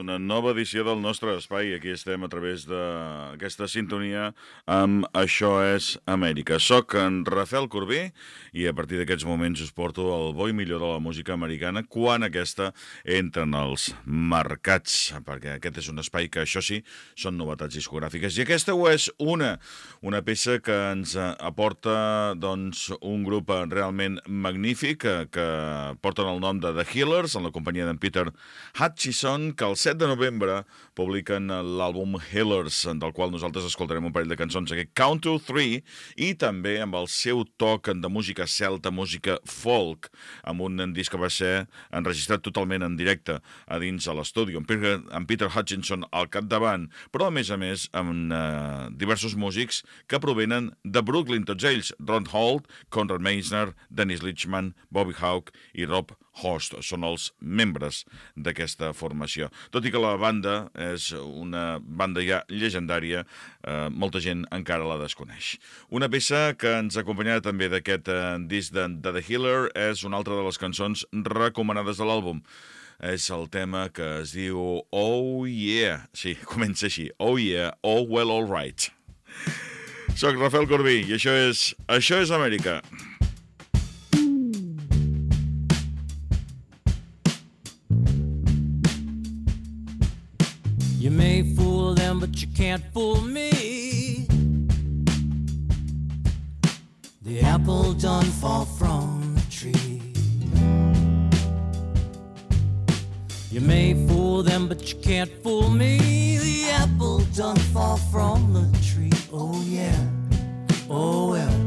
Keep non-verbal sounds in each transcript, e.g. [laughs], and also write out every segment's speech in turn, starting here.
una nova edició del nostre espai. Aquí estem a través d'aquesta sintonia amb Això és Amèrica. Soc en Rafael Corbí i a partir d'aquests moments us porto el bo i millor de la música americana quan aquesta entra en els mercats, perquè aquest és un espai que, això sí, són novetats discogràfiques. I aquesta ho és una, una peça que ens aporta doncs, un grup realment magnífic que, que porten el nom de The Healers, en la companyia d'en Peter Hutchison, que el 7 de novembre publiquen l'àlbum Healers, del qual nosaltres escoltarem un parell de cançons, aquest Count to Three, i també amb el seu toc de música celta, música folk, amb un disc que va ser enregistrat totalment en directe a dins a l'estudi, amb, Peter, Hutchinson al capdavant, però a més a més amb eh, diversos músics que provenen de Brooklyn, tots ells, Ron Holt, Conrad Meisner, Dennis Lichman, Bobby Hawk i Rob Host són els membres d'aquesta formació. Tot i que la banda és una banda ja llegendària, eh, molta gent encara la desconeix. Una peça que ens acompanyarà també d'aquest eh, disc de, de The Healer és una altra de les cançons recomanades de l'àlbum. És el tema que es diu Oh Yeah. Sí, [laughs] comença així. Oh Yeah, Oh Well All Right. Soc Rafael Corbí i això és, això és Amèrica. But you can't fool me. The apple done fall from the tree. You may fool them, but you can't fool me. The apple done fall from the tree. Oh yeah, oh well.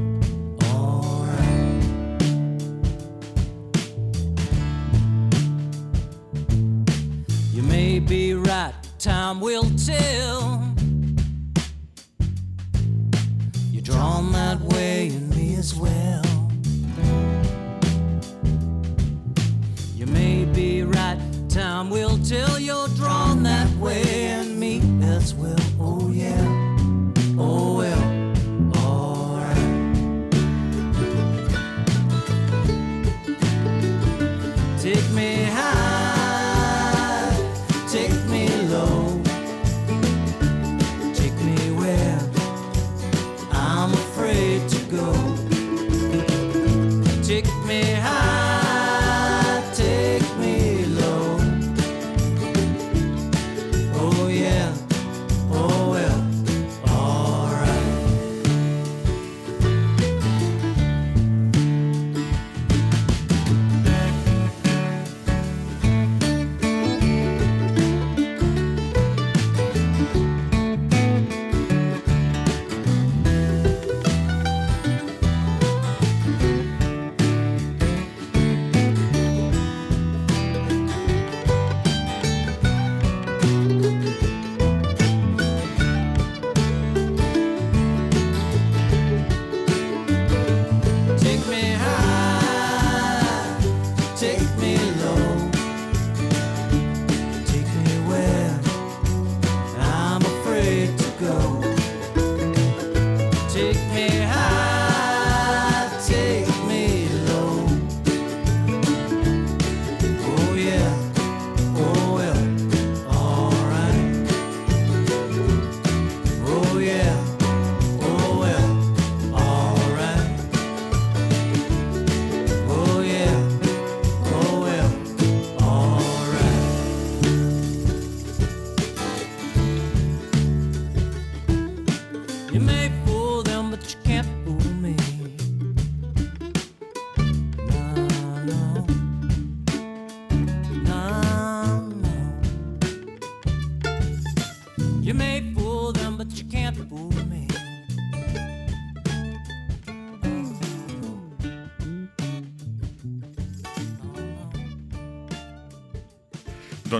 You may be right time will tell. You're drawn that way in me as well. You may be right, time will tell you're drawn that way in me as well. Oh yeah,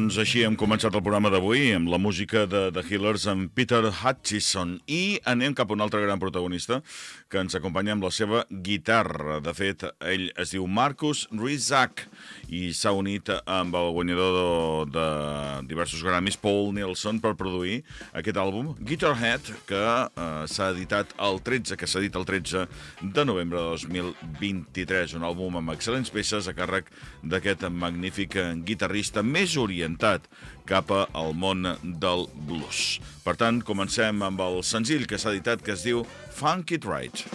Doncs així hem començat el programa d'avui amb la música de The Healers amb Peter Hutchison i anem cap a un altre gran protagonista que ens acompanya amb la seva guitarra. De fet, ell es diu Marcus Rizak i s'ha unit amb el guanyador de, de diversos Grammys, Paul Nilsson, per produir aquest àlbum, Guitarhead, que eh, s'ha editat el 13, que s'ha dit el 13 de novembre de 2023. Un àlbum amb excel·lents peces a càrrec d'aquest magnífic guitarrista més orientat cap al món del blues. Per tant, comencem amb el senzill que s'ha editat que es diu Funk It Right.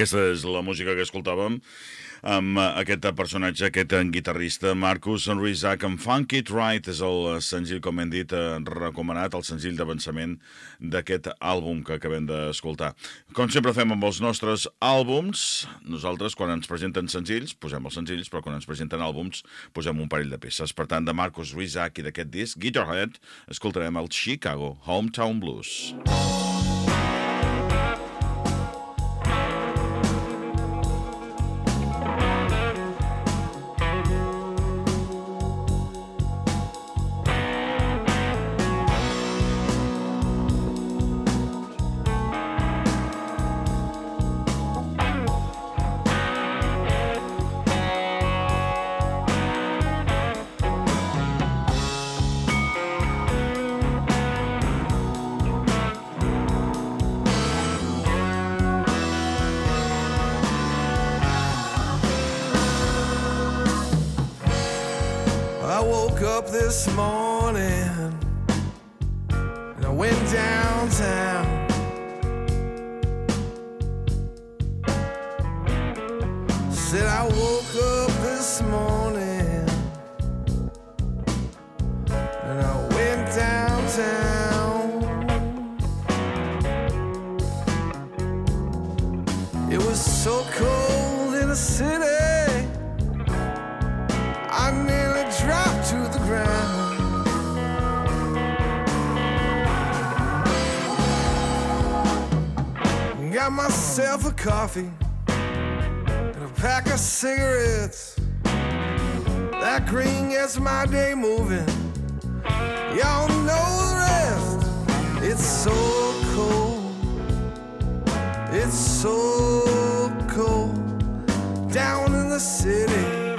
Aquesta és la música que escoltàvem amb eh, aquest personatge, aquest eh, guitarrista, Marcus Rizak, amb Funk It Right, és el senzill, com hem dit, eh, recomanat, el senzill d'avançament d'aquest àlbum que acabem d'escoltar. Com sempre fem amb els nostres àlbums, nosaltres, quan ens presenten senzills, posem els senzills, però quan ens presenten àlbums, posem un parell de peces. Per tant, de Marcus Rizak i d'aquest disc, Guitarhead, escoltarem el Chicago Hometown Blues. I Got myself a coffee and a pack of cigarettes. That green gets my day moving. Y'all know the rest. It's so cold. It's so cold down in the city.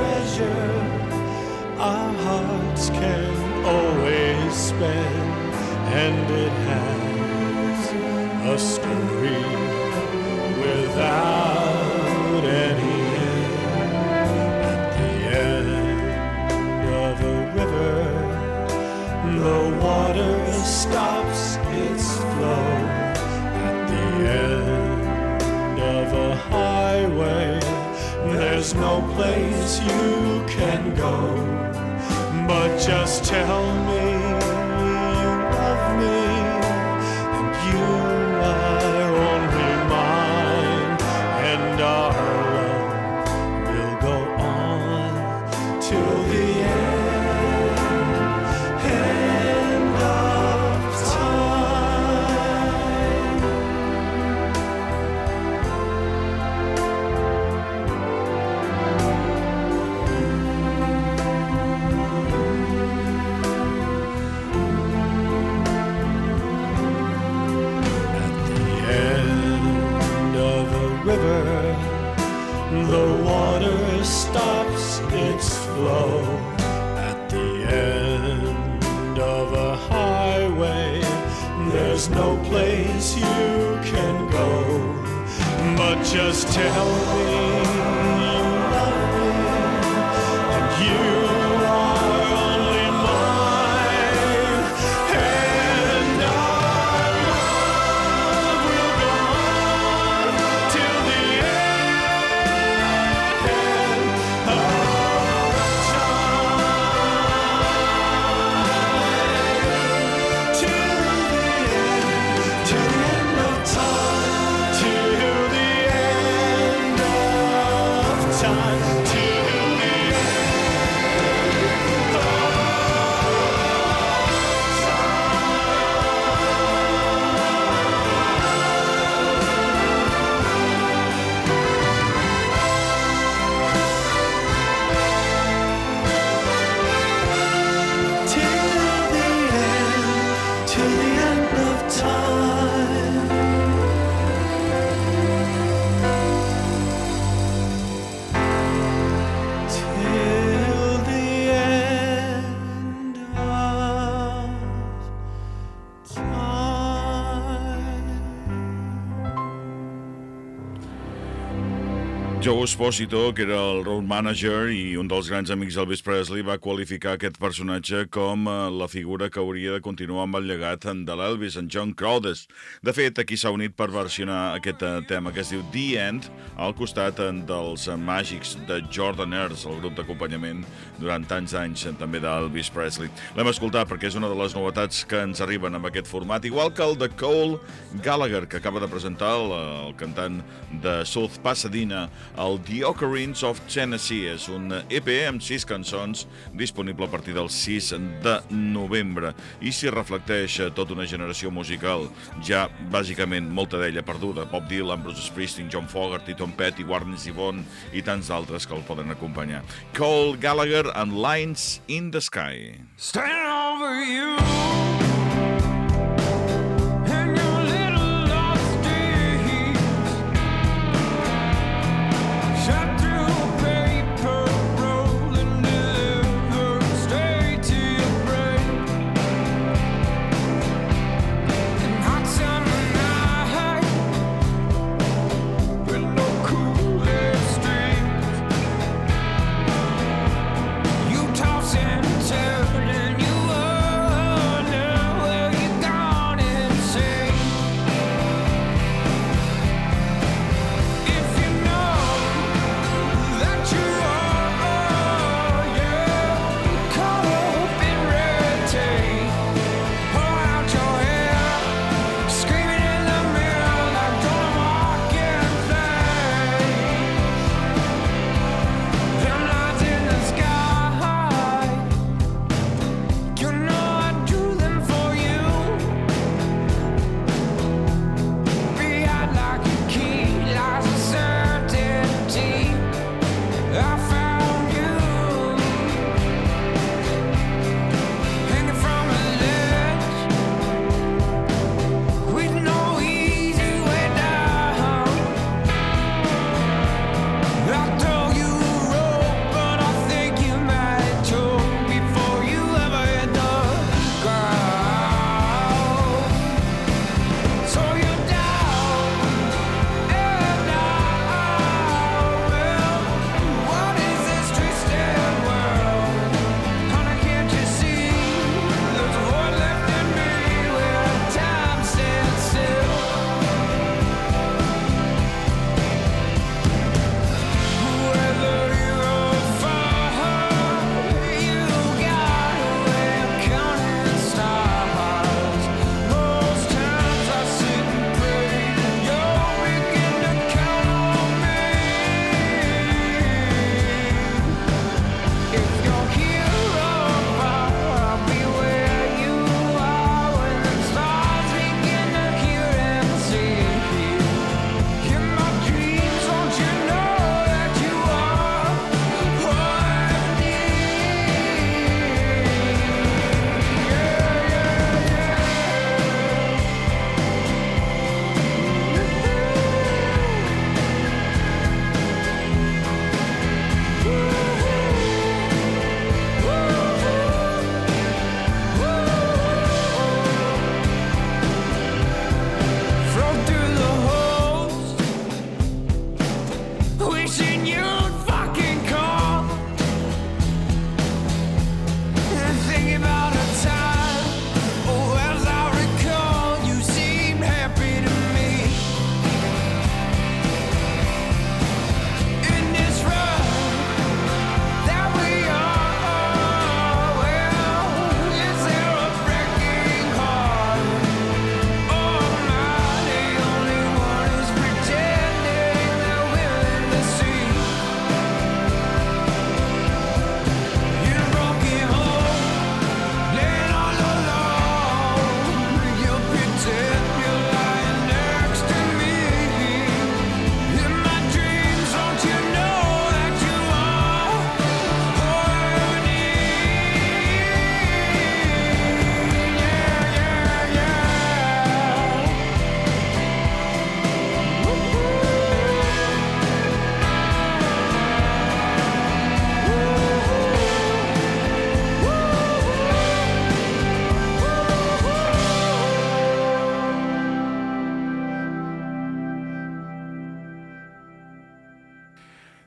Treasure our hearts can always spend, and it has a story without any end. At the end of a river, the water stops its flow. At the end of a highway, there's no place you can go. But just tell me just tell Joe Esposito, que era el road manager i un dels grans amics d'Elvis Presley, va qualificar aquest personatge com eh, la figura que hauria de continuar amb el llegat de l'Elvis, en John Crowdes. De fet, aquí s'ha unit per versionar aquest eh, tema que es diu The End, al costat eh, dels màgics de Jordaners, el grup d'acompanyament durant tants anys també d'Elvis Presley. L'hem escoltat perquè és una de les novetats que ens arriben amb aquest format, igual que el de Cole Gallagher, que acaba de presentar el, el cantant de South Pasadena, el The Ocarines of Tennessee. És un EP amb sis cançons disponible a partir del 6 de novembre i s'hi reflecteix eh, tota una generació musical, ja bàsicament molta d'ella perduda. Bob Dylan, Bruce Springsteen, John Fogerty, Tom Petty, Warren Zevon i tants d'altres que el poden acompanyar. Cole Gallagher and Lines in the Sky. Stand over you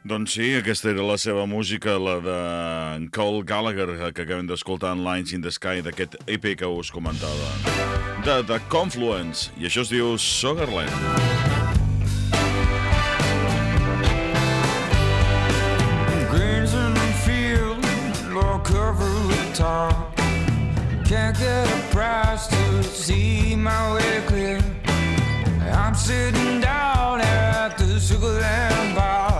Doncs sí, aquesta era la seva música, la de Cole Gallagher, que acabem d'escoltar en Lines in the Sky, d'aquest EP que us comentava. De The Confluence, i això es diu Sugarland. The field, all covered with tar. Can't get a price to see my way clear. I'm sitting down at the Sugarland bar.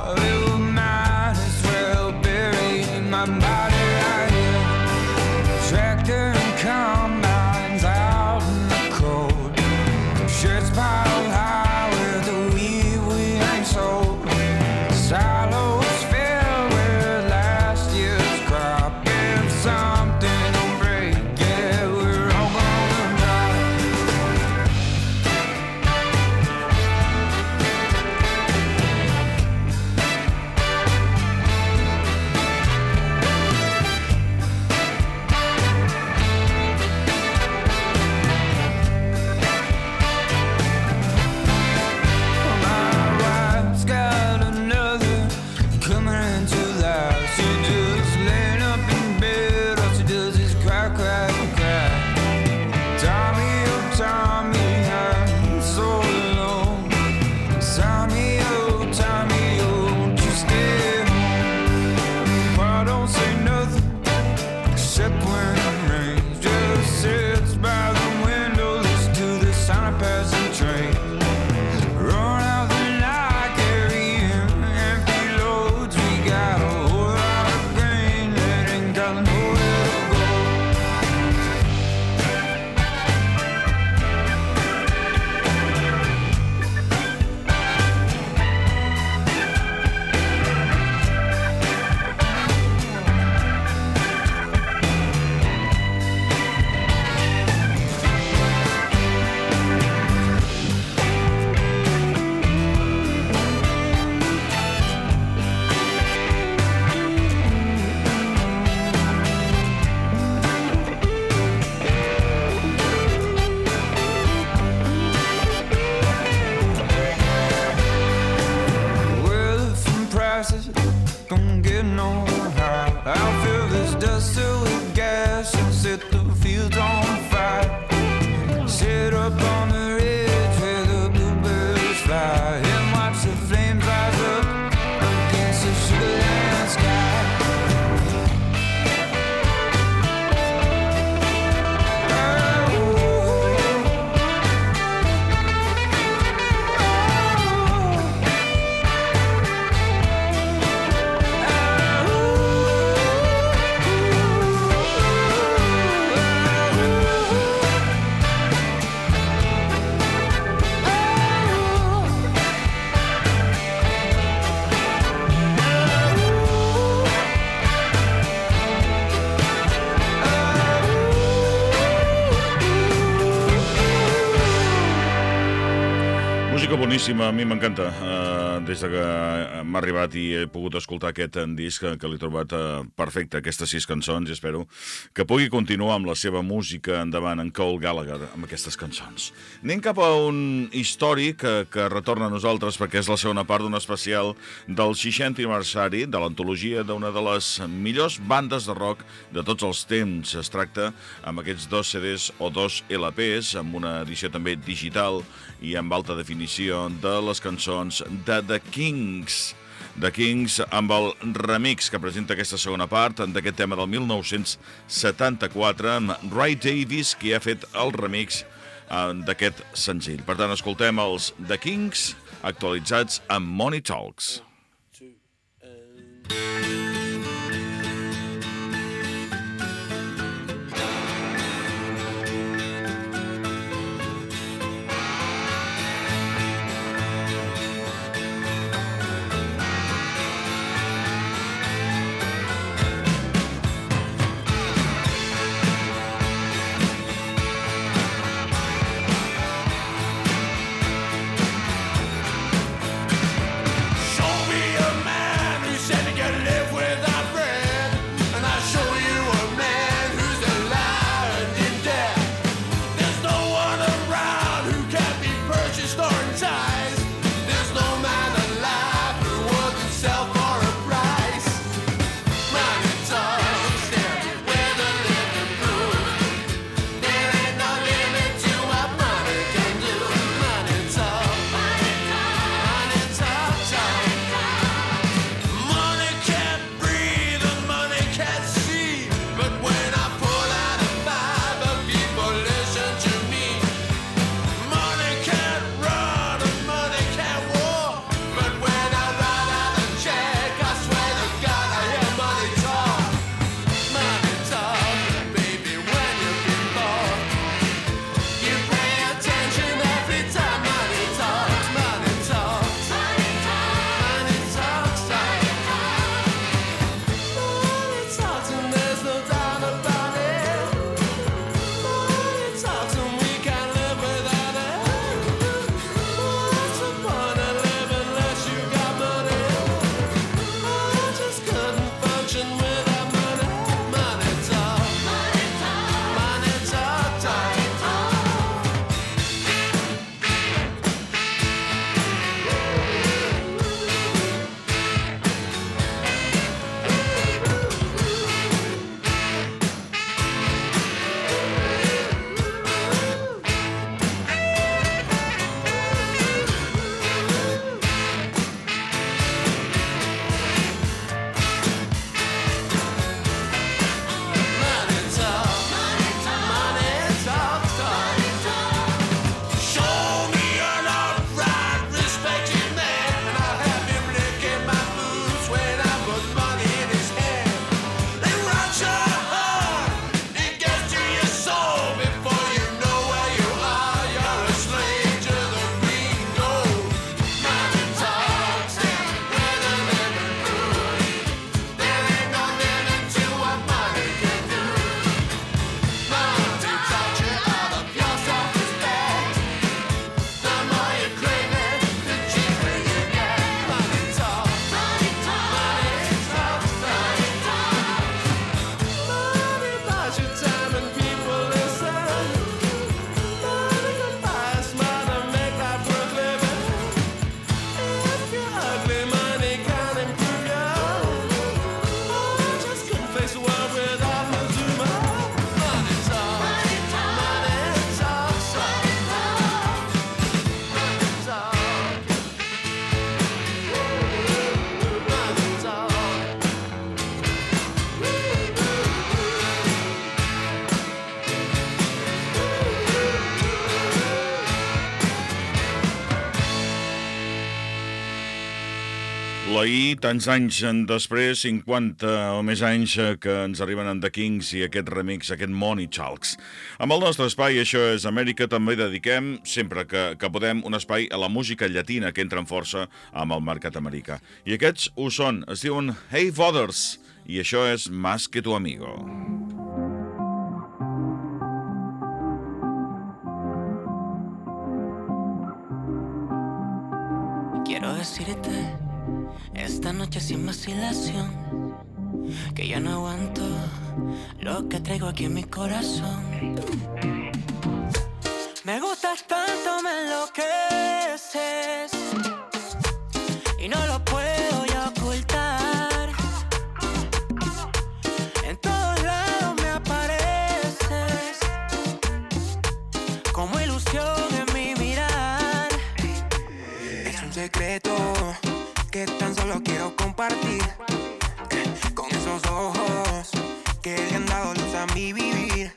Boníssima, a mi m'encanta. Uh, de m'ha arribat i he pogut escoltar aquest en disc, que, que l'he trobat uh, perfecte, aquestes sis cançons, i espero que pugui continuar amb la seva música endavant, en Cole Gallagher, amb aquestes cançons. Anem cap a un històric que, que retorna a nosaltres perquè és la segona part d'un especial del 60 aniversari de l'antologia d'una de les millors bandes de rock de tots els temps. Es tracta amb aquests dos CDs o dos LPs, amb una edició també digital i amb alta definició de les cançons de The Kings. The Kings amb el remix que presenta aquesta segona part d'aquest tema del 1974 amb Ray Davis, qui ha fet el remix eh, d'aquest senzill. Per tant, escoltem els The Kings actualitzats amb Money Talks. L'ahir, tants anys després, 50 o més anys eh, que ens arriben en The Kings i aquest remix, aquest Money Chalks. Amb el nostre espai, això és Amèrica, també dediquem, sempre que, que podem, un espai a la música llatina que entra en força amb el mercat americà. I aquests ho són, es diuen Hey Fathers, i això és Más que tu amigo. Quiero decirte esta noche sin vacilación que ya no aguanto lo que traigo aquí en mi corazón. Me gustas tanto, me enloqueces tan solo quiero compartir eh, con esos ojos que le han dado luz a mi vivir.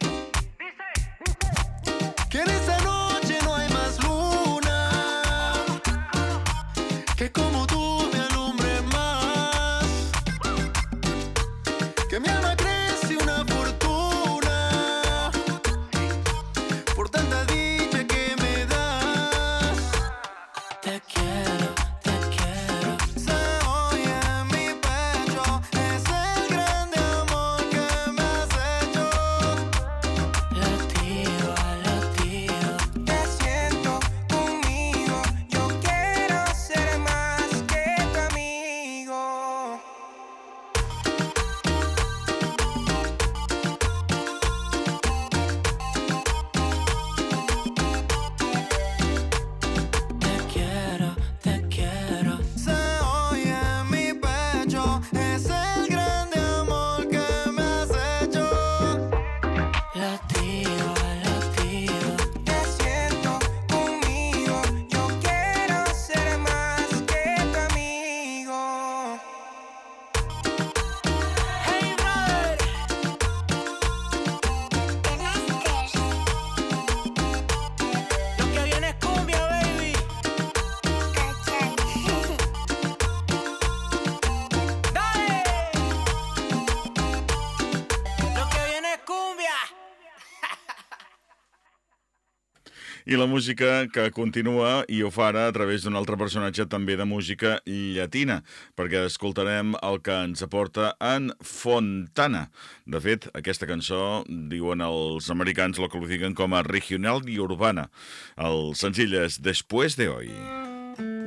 La música que continua i ho farà a través d'un altre personatge també de música llatina, perquè escoltarem el que ens aporta en Fontana. De fet, aquesta cançó, diuen els americans, la qualifiquen com a regional i urbana. El senzill és Después de hoy.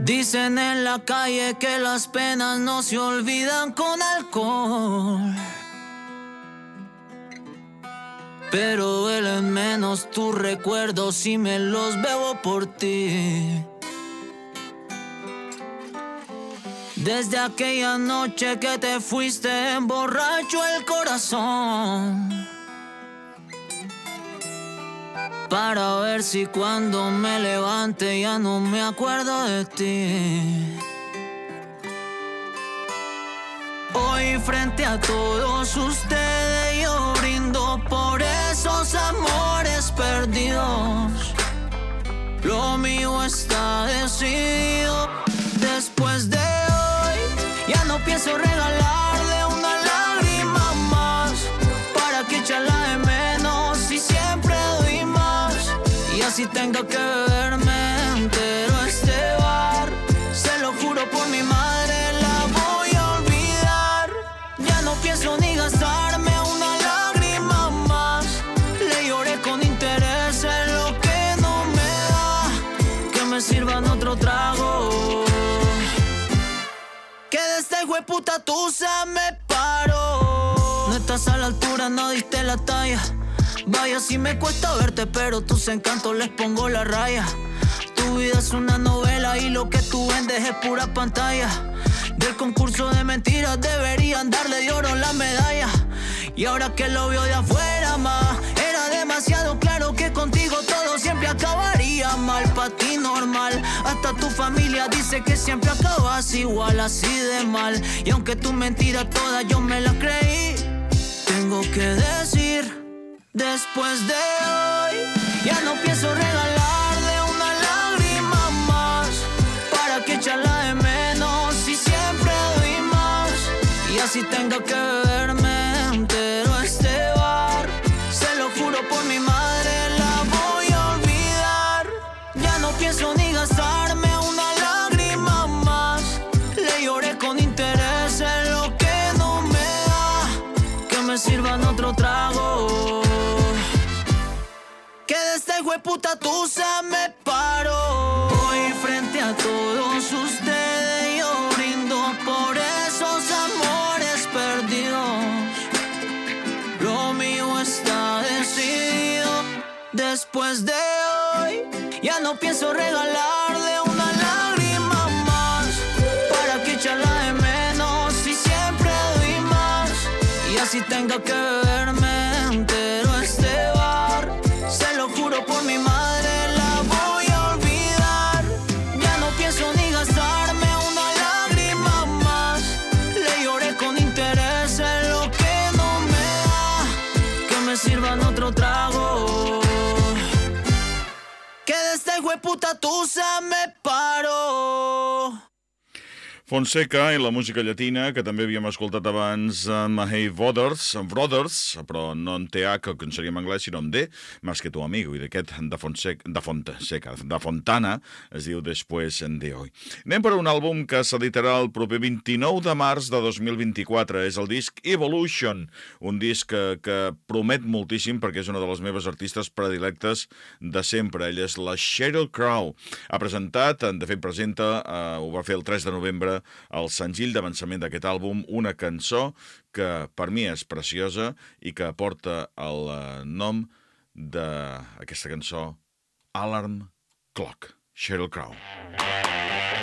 Dicen en la calle que las penas no se olvidan con alcohol. Pero duelen menos tus recuerdos si me los bebo por ti. Desde aquella noche que te fuiste, emborracho el corazón. Para ver si cuando me levante ya no me acuerdo de ti. Hoy frente a todos ustedes yo brindo por esos amores perdidos. Lo mío está decidido. Después de hoy ya no pienso regalarle una lágrima más. Para que echarla de menos y siempre doy más. Y así tenga que beberme me paro. No estás a la altura, no diste la talla. Vaya, si me cuesta verte, pero tus encantos les pongo la raya. Tu vida es una novela y lo que tú vendes es pura pantalla. Del concurso de mentiras deberían darle de oro la medalla. Y ahora que lo veo de afuera más, demasiado claro que contigo todo siempre acabaría mal, pa' ti normal. Hasta tu familia dice que siempre acabas igual, así de mal. Y aunque tus mentiras todas yo me las creí, tengo que decir, después de hoy, ya no pienso regalarle una lágrima más, para que echarla de menos y siempre doy más. Y así tenga que verme puta tusa me paro. Hoy frente a todos ustedes yo brindo por esos amores perdidos. Lo mío está decidido. Después de hoy ya no pienso regalarle una lágrima más para que echarla de menos y siempre doy más y así tengo que verme tus me Fonseca i la música llatina, que també havíem escoltat abans amb Hey Brothers, Brothers, però no en TH, que en seria en anglès, sinó en D, Más que tu amigo, i d'aquest de, Fonseca, de Fonseca, de Fontana, es diu Després en de hoy. Anem per un àlbum que s'editarà el proper 29 de març de 2024, és el disc Evolution, un disc que, que promet moltíssim perquè és una de les meves artistes predilectes de sempre. Ella és la Cheryl Crow. Ha presentat, de fet presenta, eh, ho va fer el 3 de novembre el senzill d'avançament d'aquest àlbum, una cançó que per mi és preciosa i que porta el eh, nom d'aquesta cançó Alarm Clock, Sheryl Crow. Sheryl Crow.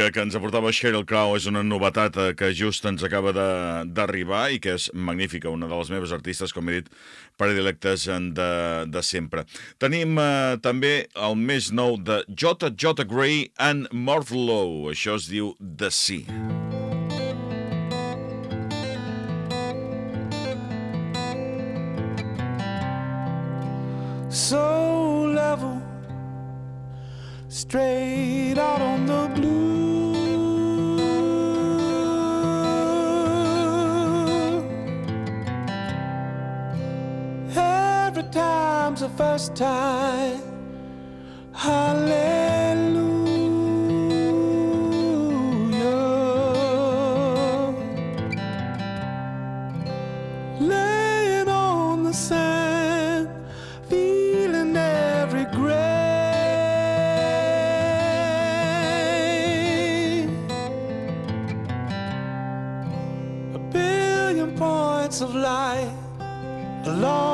Música que ens aportava Sheryl Crow és una novetat eh, que just ens acaba d'arribar i que és magnífica, una de les meves artistes, com he dit, predilectes de, de sempre. Tenim eh, també el més nou de J. J. Gray and Morthlow. Això es diu The Sea. so level, straight out on the blue. The first time. Hallelujah. Laying on the sand, feeling every grain. A billion points of light along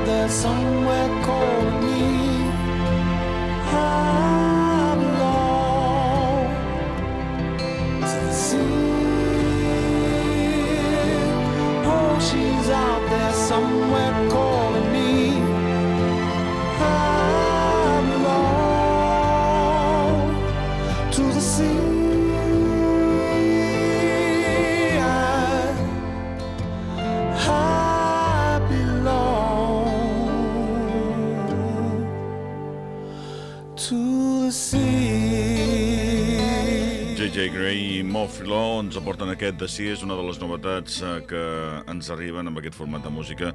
out there somewhere calling me. I aquest de si és una de les novetats eh, que ens arriben amb aquest format de música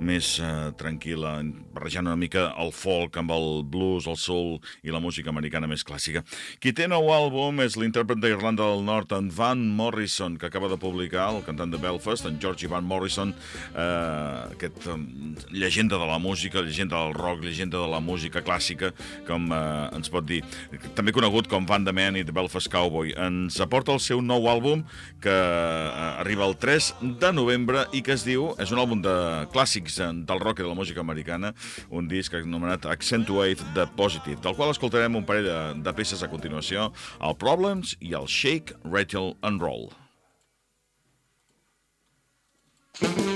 més eh, tranquil·la, barrejant una mica el folk amb el blues, el soul i la música americana més clàssica. Qui té nou àlbum és l'intèrpret d'Irlanda del Nord, en Van Morrison, que acaba de publicar, el cantant de Belfast, en Georgie Van Morrison, eh, aquest eh, llegenda de la música, llegenda del rock, llegenda de la música clàssica, com eh, ens pot dir. També conegut com Van the Man i The Belfast Cowboy. Ens aporta el seu nou àlbum que eh, arriba el 3 de novembre i que es diu, és un àlbum de clàssics eh, del rock i de la música americana, un disc anomenat Accentuate the Positive, del qual escoltarem un parell de, de peces a continuació, el Problems i el Shake, Rattle and Roll. Problems,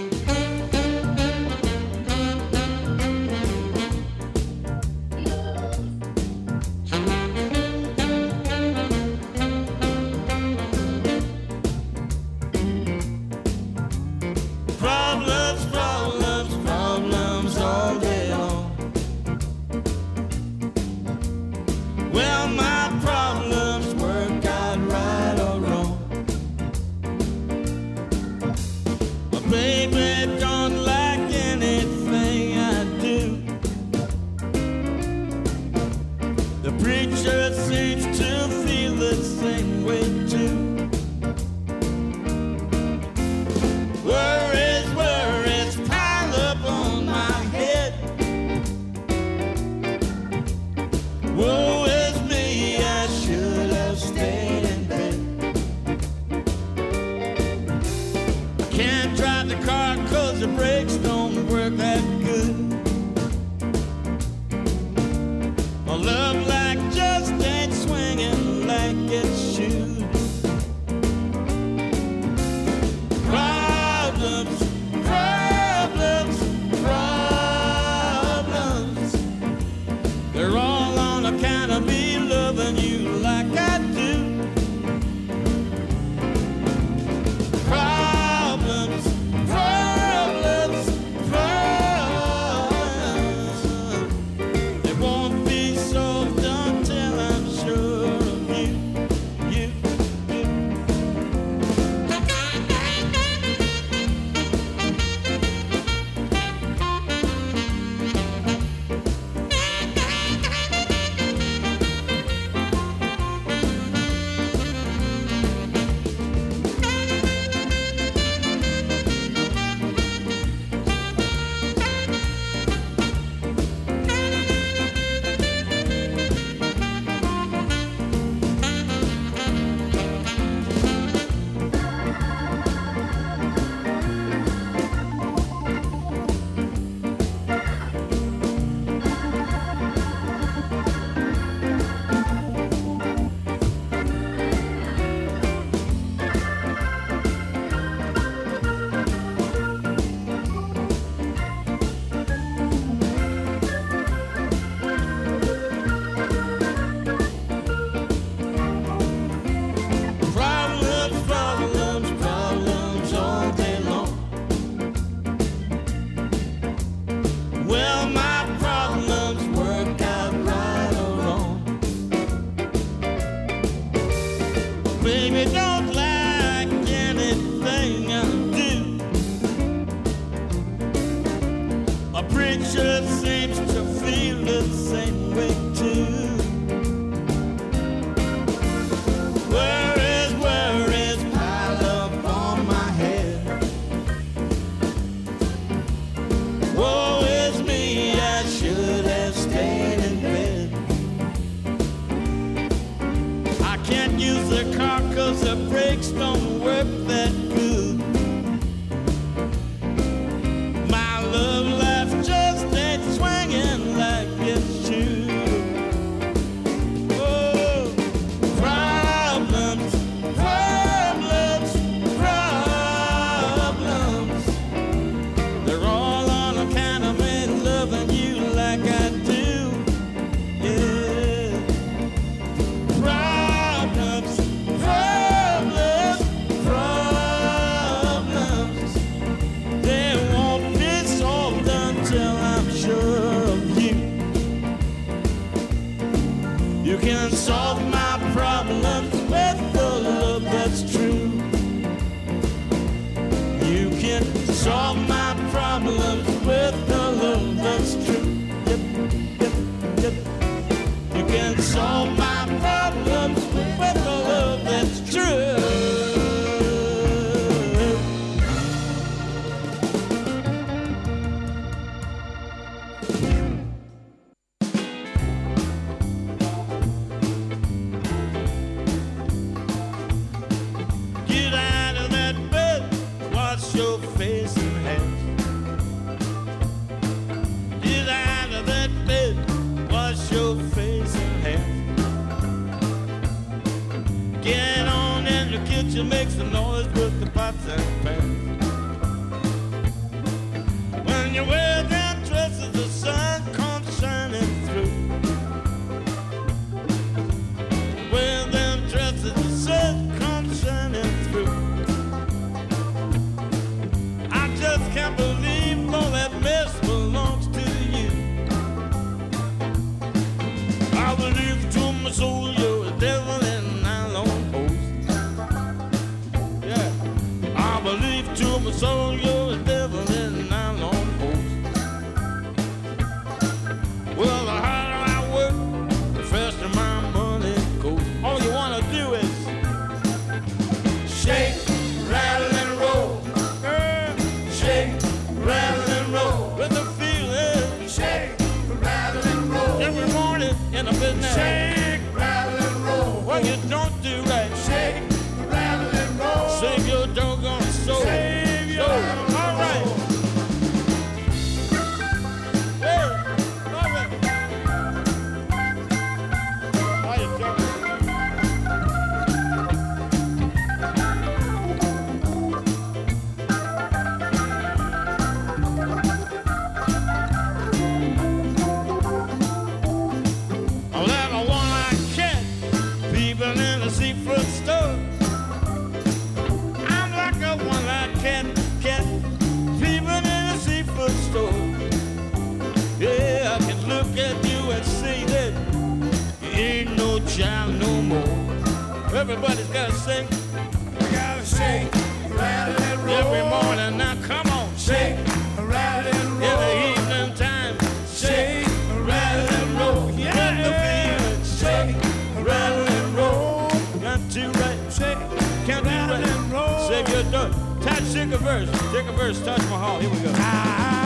verse. Take a verse. Touch my heart. Here we go. Ah.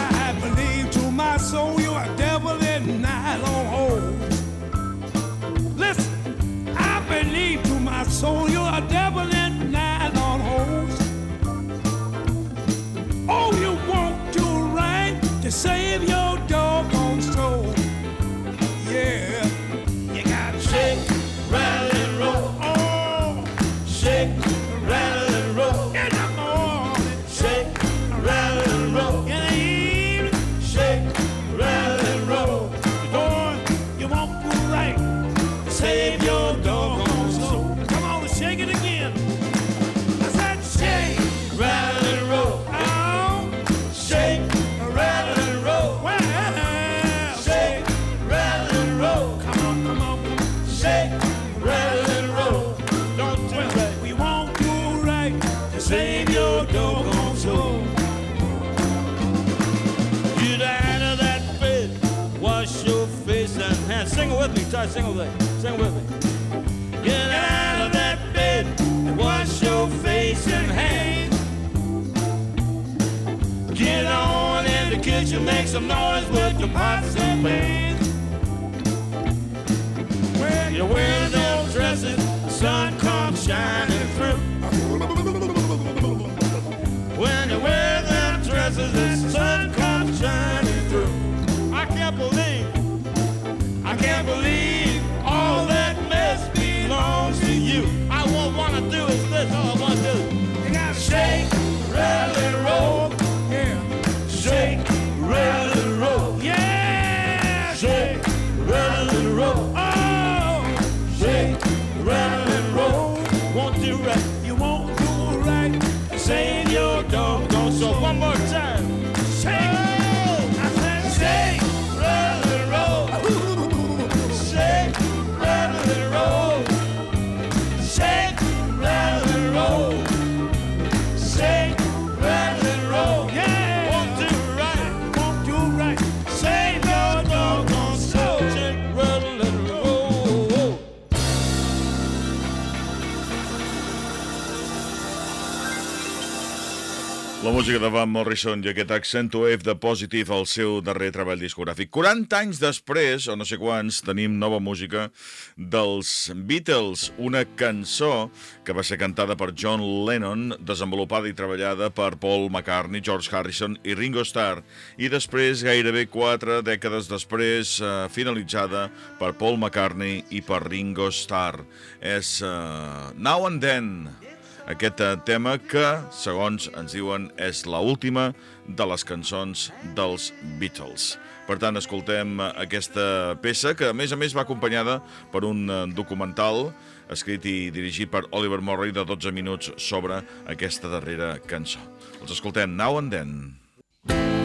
Sing with me. Sing with me. Get out of that bed and wash your face and hands. Get on in the kitchen, make some noise with your pots and pans. música de Van Morrison i aquest Accentuate de Positive al seu darrer treball discogràfic. 40 anys després, o no sé quants, tenim nova música dels Beatles, una cançó que va ser cantada per John Lennon, desenvolupada i treballada per Paul McCartney, George Harrison i Ringo Starr, i després, gairebé 4 dècades després, eh, finalitzada per Paul McCartney i per Ringo Starr. És eh, Now and Then aquest eh, tema que, segons ens diuen, és la última de les cançons dels Beatles. Per tant, escoltem eh, aquesta peça que, a més a més, va acompanyada per un eh, documental escrit i dirigit per Oliver Murray de 12 minuts sobre aquesta darrera cançó. Els escoltem Now and Then.